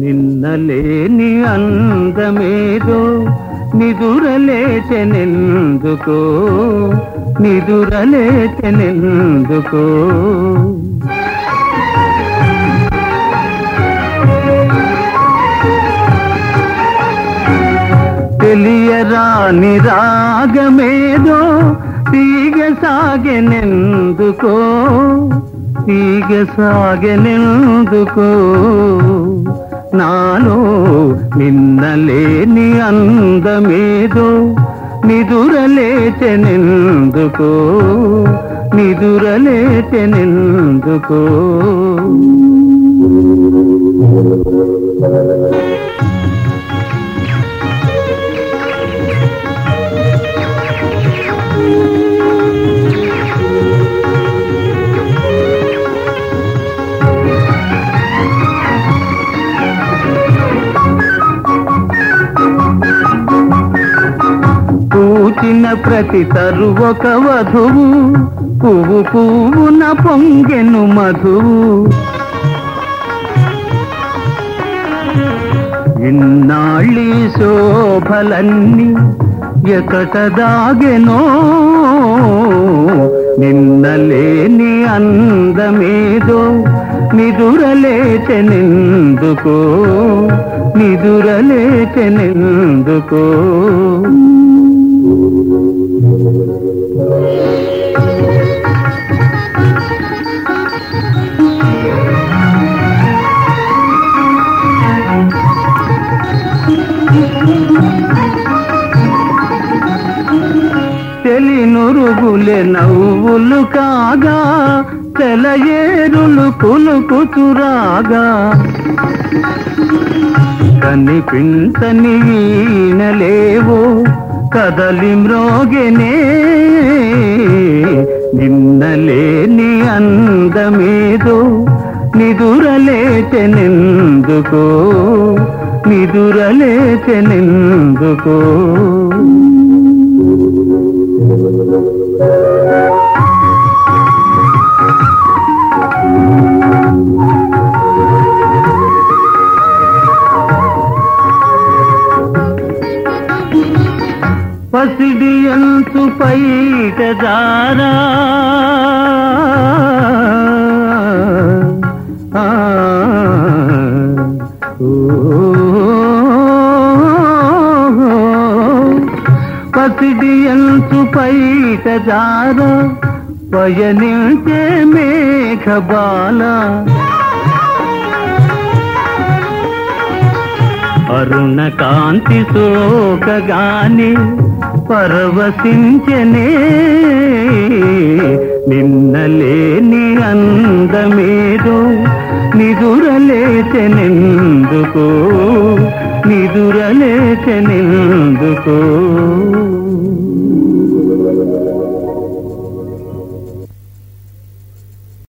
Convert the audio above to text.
నిన్నలేని అందమేదో నిదురలేచెనెందుకో నిదురలేచెనెందుకో. తెలియరాని రాగమేదో తీగ సాగెనెందుకో తీగ సాగెనెందుకో నాలో నిన్నలేని అందమేదో నిదురలేచెనెందుకో నిదురలేచెనెందుకో పూచిన ప్రతి తరు వధువు. పువ్వు పువ్వున పొంగెను మధువు. ఇన్నాళ్ళి శోభలన్నీ ఎకట దాగెనో నిన్నలేని అందమేదో నిదురలేచెనెందుకో. నిదురలేచెనెందుకో. తెలినురుగులే నవ్వులు కాగా తెలయేరులు కులుకుతురాగా కనిపించని వీణలేవో కదలి మ్రోగెనే. నిన్నలేని అందమేదో నిదురలేచెనెందుకో నిదురలేచెనెందుకో. అంచు పైట దారా ఆ, ఓ, పసిడి పైట దారా పయనించే మేఘబాల అరుణ కాంతి సోకగాని పరవశించనే నిన్నలేని అందమేదో నిదురలేచెనెందుకో నిదురలేచెనెందుకో.